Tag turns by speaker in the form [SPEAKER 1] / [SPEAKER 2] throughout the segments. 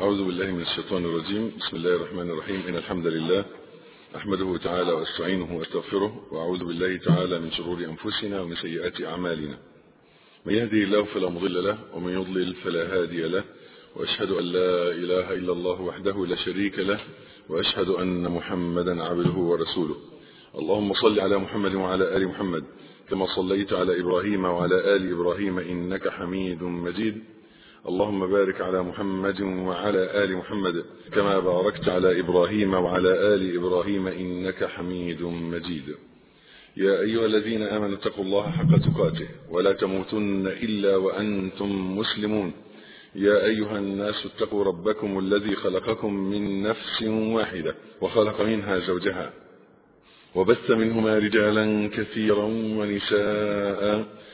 [SPEAKER 1] أعوذ بالله من الشيطان الرجيم. بسم الله الرحمن الرحيم. إن الحمد لله أحمده تعالى وأستعينه وأستغفره وأعوذ بالله تعالى من شرور أنفسنا ومن سيئات أعمالنا. من يهدي الله فلا مضل له ومن يضلل فلا هادي له وأشهد أن لا إله إلا الله وحده لا شريك له وأشهد أن محمدا عبده ورسوله. اللهم صل على محمد وعلى آل محمد كما صليت على إبراهيم وعلى آل إبراهيم إنك حميد مجيد. اللهم بارك على محمد وعلى آل محمد كما باركت على إبراهيم وعلى آل إبراهيم إنك حميد مجيد. يا أيها الذين آمنوا اتقوا الله حق تقاته ولا تموتن إلا وأنتم مسلمون. يا أيها الناس اتقوا ربكم الذي خلقكم من نفس واحدة وخلق منها زوجها وبث منهما رجالا كثيرا ونساء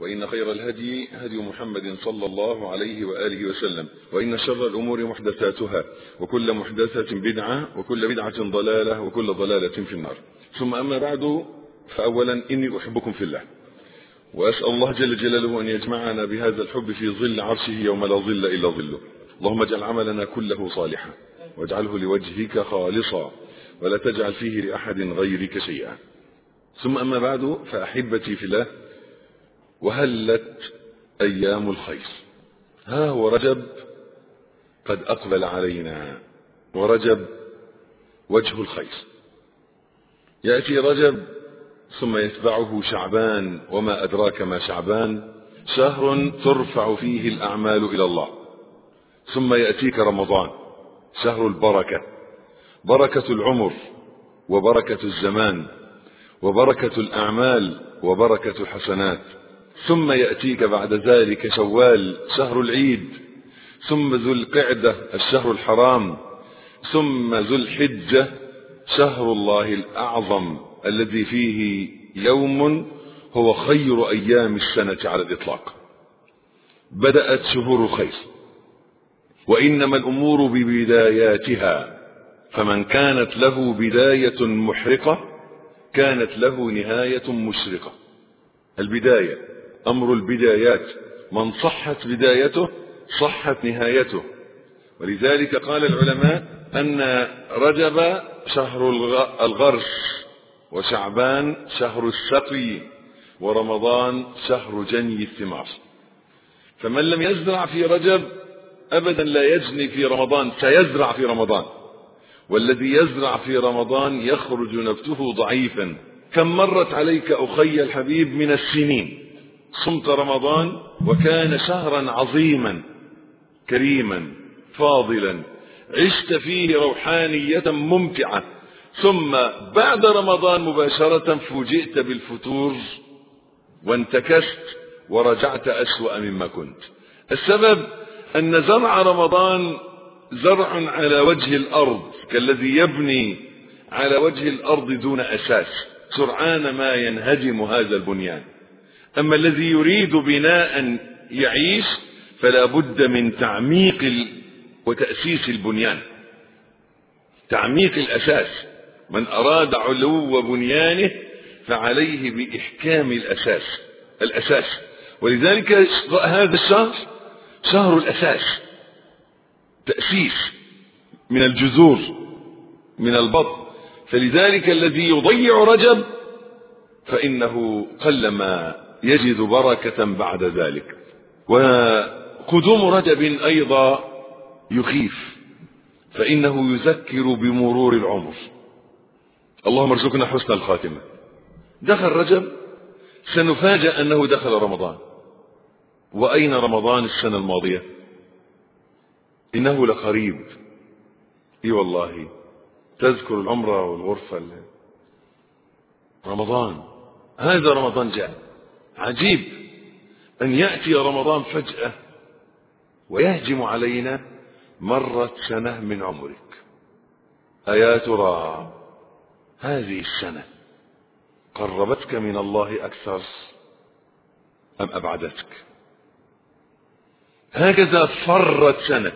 [SPEAKER 1] وإن خير الهدي هدي محمد صلى الله عليه وآله وسلم وإن شر الأمور محدثاتها وكل محدثة بدعة وكل بدعة ضلالة وكل ضلالة في النار. ثم أما بعد فأولا إني أحبكم في الله وأسأل الله جل جلاله أن يجمعنا بهذا الحب في ظل عرشه يوم لا ظل إلا ظله. اللهم اجعل عملنا كله صالحا واجعله لوجهك خالصا ولا تجعل فيه لأحد غيرك شيئا. ثم أما بعد فأحبتي في الله وهلت أيام الخير. ها هو رجب قد أقبل علينا ورجب وجه الخير. يأتي رجب ثم يتبعه شعبان وما أدراك ما شعبان شهر ترفع فيه الأعمال إلى الله. ثم يأتيك رمضان شهر البركة بركة العمر وبركة الزمان وبركة الأعمال وبركة الحسنات ثم يأتيك بعد ذلك شوال شهر العيد ثم ذو القعدة الشهر الحرام ثم ذو الحجة شهر الله الأعظم الذي فيه يوم هو خير أيام السنة على الإطلاق. بدأت شهور الخير. وإنما الأمور ببداياتها. فمن كانت له بداية محرقة كانت له نهاية مشرقة. البداية. أمر البدايات. من صحت بدايته صحت نهايته. ولذلك قال العلماء أن رجب شهر الغرس وشعبان شهر السقي ورمضان شهر جني الثمار. فمن لم يزرع في رجب أبدا لا يجني في رمضان سيزرع في رمضان. والذي يزرع في رمضان يخرج نبته ضعيفا. كم مرت عليك أخي الحبيب من السنين؟ صمت رمضان وكان شهرا عظيما كريما فاضلا عشت فيه روحانية ممتعة. ثم بعد رمضان مباشرة فوجئت بالفتور وانتكست ورجعت أسوأ مما كنت. السبب أن زرع رمضان زرع على وجه الأرض كالذي يبني على وجه الأرض دون أساس سرعان ما ينهدم هذا البنيان. أما الذي يريد بناء يعيش فلا بد من تعميق وتأسيس البنيان. تعميق الأساس. من أراد علو بنيانه فعليه بإحكام الأساس. الأساس. ولذلك هذا الشهر شهر الأساس. تأسيس من الجذور من البطن. فلذلك الذي يضيع رجب فإنه قلما يجد بركة بعد ذلك. وقدوم رجب أيضا يخيف فإنه يذكر بمرور العمر. اللهم ارزقنا حسن الخاتمة. دخل رجب سنفاجأ أنه دخل رمضان. وأين رمضان السنة الماضية؟ إنه لقريب. إي والله تذكر العمرة والغرفة رمضان. هذا رمضان جاء. عجيب أن يأتي رمضان فجأة ويهجم علينا مرت سنة من عمرك. أيا ترى هذه السنة قربتك من الله أكثر أم أبعدتك؟ هكذا فرت سنة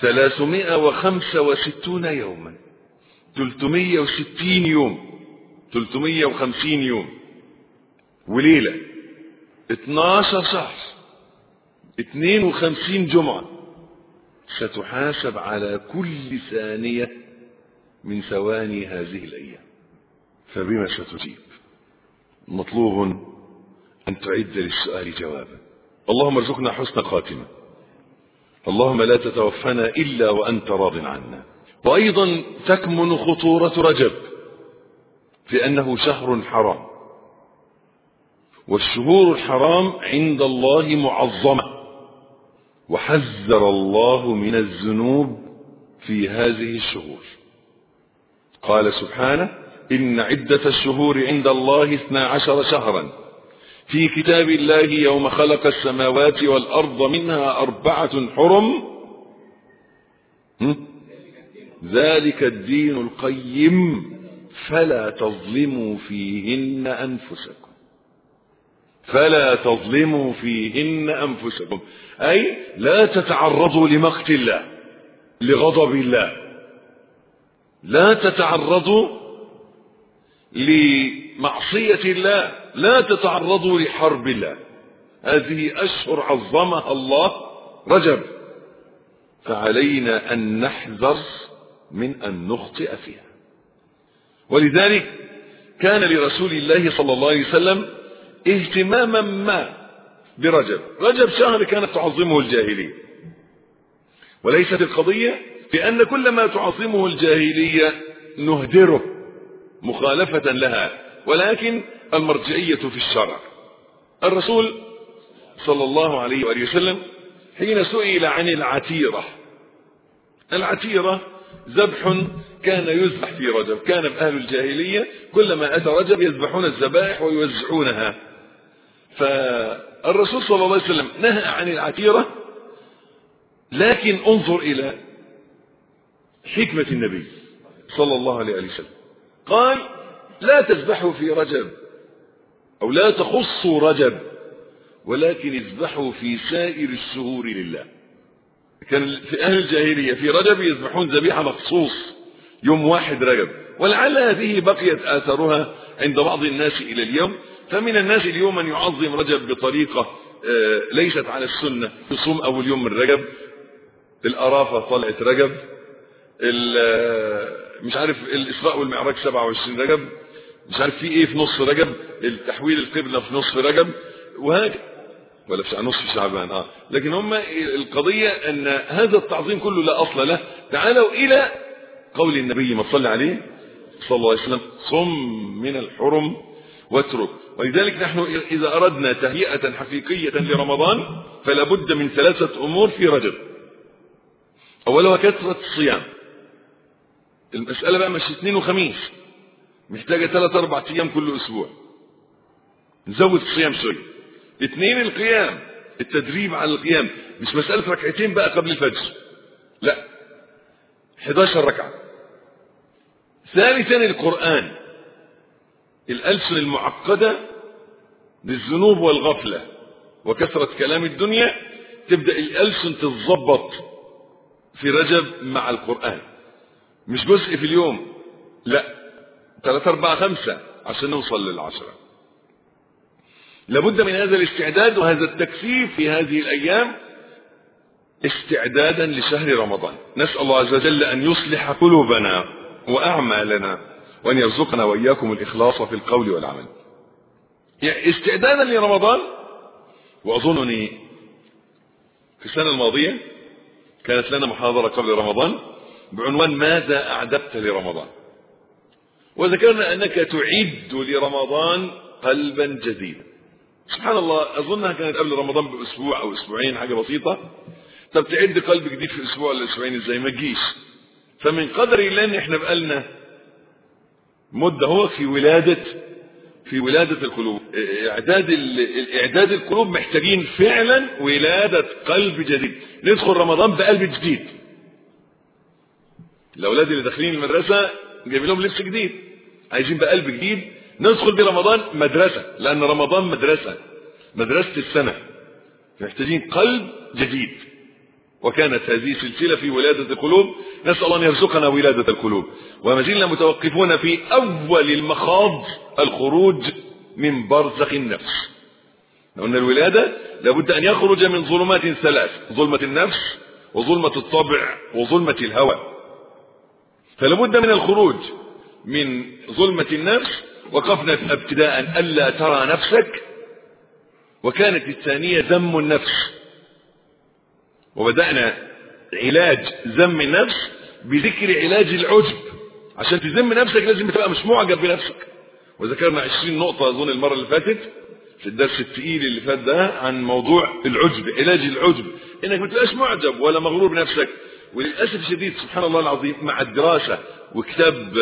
[SPEAKER 1] ثلاثمائة وخمسة وستون يوما تلتمية وستين يوم تلتمية وخمسين يوم. وليلة. اتناشر شهر اتنين وخمسين جمعة. ستحاسب على كل ثانية من ثواني هذه الأيام. فبما ستجيب؟ مطلوب أن تعد للسؤال جوابا. اللهم ارزقنا حسن خاتمة. اللهم لا تتوفنا إلا وأنت راض عنا. وأيضا تكمن خطورة رجب. في أنه شهر حرام. والشهور الحرام عند الله معظمة. وحذر الله من الذنوب في هذه الشهور. قال سبحانه إن عدة الشهور عند الله اثنا عشر شهرا. في كتاب الله يوم خلق السماوات والأرض منها أربعة حرم. ذلك الدين القيم. فلا تظلموا فيهن أنفسكم. فلا تظلموا فيهن أنفسكم. أي لا تتعرضوا لمقت الله لغضب الله. لا تتعرضوا لمعصية الله لا تتعرضوا لحرب الله. هذه أشهر عظمها الله رجب. فعلينا أن نحذر من أن نخطئ فيها. ولذلك كان لرسول الله صلى الله عليه وسلم اهتماما ما برجب. رجب شهر كانت تعظمه الجاهلية. وليست القضية بأن كل ما تعظمه الجاهلية نهدره مخالفة لها ولكن المرجعية في الشرع. الرسول صلى الله عليه وآله وسلم حين سئل عن العتيرة العتيرة ذبح كان يذبح في رجب. كان أهل الجاهلية كلما أتى رجب يذبحون الذبائح ويوزعونها. فالرسول صلى الله عليه وسلم نهى عن العتيرة لكن انظر إلى حكمة النبي صلى الله عليه وسلم. قال لا تذبحوا في رجب أو لا تخصوا رجب ولكن اذبحوا في سائر الشهور لله. كان في أهل الجاهلية في رجب يذبحون ذبيحة مخصوص يوم واحد رجب ولعل هذه بقيت آثارها عند بعض الناس إلى اليوم. فمن الناس اليوم من يعظم رجب بطريقة ليست على السنة. يصوم أول يوم من رجب الأرافة طلعت رجب مش عارف الإسراء والمعراج 27 رجب مش عارف في إيه في نص رجب التحويل القبلة في نص رجب وهكذا. ولا في نصف شعبان آه. لكن هم القضية أن هذا التعظيم كله لا أصل له. تعالوا إلى قول النبي ما صلى عليه صلى الله عليه وسلم صم من الحرم واترك. ولذلك نحن إذا أردنا تهيئة حقيقية لرمضان فلا بد من ثلاثة أمور في رجب. أولها كثرة الصيام. المسألة بقى مش اثنين وخميس. محتاجة ثلاث أربع أيام كل أسبوع. نزود الصيام شوية اثنين القيام. التدريب على القيام. مش مسألة ركعتين بقى قبل الفجر. لا. 11 ركعة. ثالثا القرآن. الألسن المعقدة بالذنوب والغفلة. وكثرة كلام الدنيا تبدأ الألسن تتظبط في رجب مع القرآن. مش جزء في اليوم لا ثلاثة أربعة خمسة عشان نوصل للعشرة. لابد من هذا الاستعداد وهذا التكثيف في هذه الأيام استعدادا لشهر رمضان. نسأل الله عز وجل أن يصلح قلوبنا وأعمالنا. وأن يرزقنا وإياكم الإخلاص في القول والعمل. يعني استعدادا لرمضان وأظنني في السنة الماضية كانت لنا محاضرة قبل رمضان بعنوان ماذا أعددت لرمضان. وذكرنا أنك تعد لرمضان قلبا جديدا. سبحان الله أظنها كانت قبل رمضان بأسبوع أو أسبوعين حاجة بسيطة. طب تعد قلب جديد في أسبوع ولا أسبوعين إزاي؟ ما تجيش. فمن قدر الله إن إحنا بقالنا مدة هو في ولادة في ولادة القلوب. إعداد إعداد القلوب محتاجين فعلا ولادة قلب جديد. ندخل رمضان بقلب جديد. الأولاد اللي داخلين المدرسة جايبين لهم لبس جديد. عايزين بقلب جديد. ندخل برمضان مدرسة لأن رمضان مدرسة مدرسة السنة. محتاجين قلب جديد. وكانت هذه سلسلة في ولادة القلوب. نسأل الله أن يرزقنا ولادة القلوب. وما زلنا متوقفون في أول المخاض الخروج من برزخ النفس. قلنا الولادة لابد أن يخرج من ظلمات ثلاث ظلمة النفس وظلمة الطبع وظلمة الهوى. فلابد من الخروج من ظلمة النفس. وقفنا ابتداء ألا ترى نفسك. وكانت الثانية ذم النفس. وبدأنا علاج ذم النفس بذكر علاج العجب. عشان تذم نفسك لازم تبقى مش معجب بنفسك. وذكرنا 20 نقطة أظن المرة اللي فاتت في الدرس الثقيل اللي فات ده عن موضوع العجب علاج العجب. إنك ما تبقاش معجب ولا مغرور بنفسك. وللأسف الشديد سبحان الله العظيم مع الدراسة وكتاب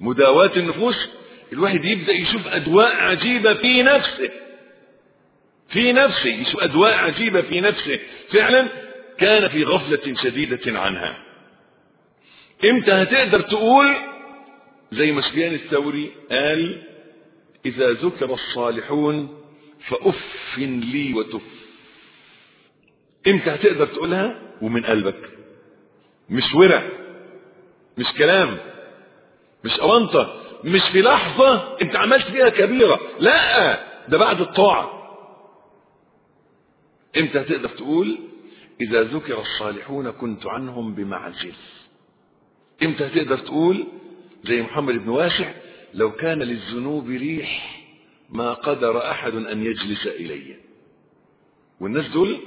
[SPEAKER 1] مداواة النفوس الواحد يبدأ يشوف أدواء عجيبة في نفسه. في نفسه يشوف ادواء عجيبه في نفسه. فعلا كان في غفلة شديدة عنها. إمتى هتقدر تقول؟ زي ما سفيان الثوري قال إذا ذكر الصالحون فأف لي وتف. إمتى هتقدر تقولها؟ ومن قلبك. مش ورع مش كلام مش أونطة مش في لحظة انت عملت فيها كبيرة. لا ده بعد الطاعة. إمتى هتقدر تقول إذا ذكر الصالحون كنت عنهم بمعزل إمتى هتقدر تقول زي محمد بن واسع لو كان للذنوب ريح ما قدر أحد أن يجلس إلي. والناس دول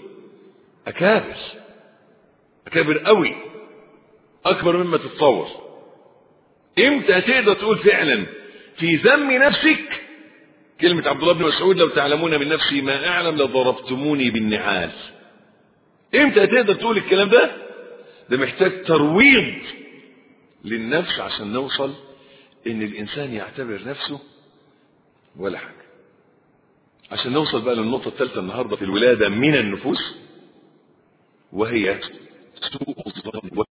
[SPEAKER 1] أكابر أكابر قوي أكبر مما تتصور. إمتى تقدر تقول فعلا في ذم نفسك كلمة عبد الله بن مسعود لو تعلمون من نفسي ما أعلم لضربتموني بالنعال. إمتى تقدر تقول الكلام ده؟ ده محتاج ترويض للنفس عشان نوصل إن الإنسان يعتبر نفسه ولا حاجة. عشان نوصل بقى للنقطة الثالثة النهاردة في الولادة من النفوس وهي سوء الظن.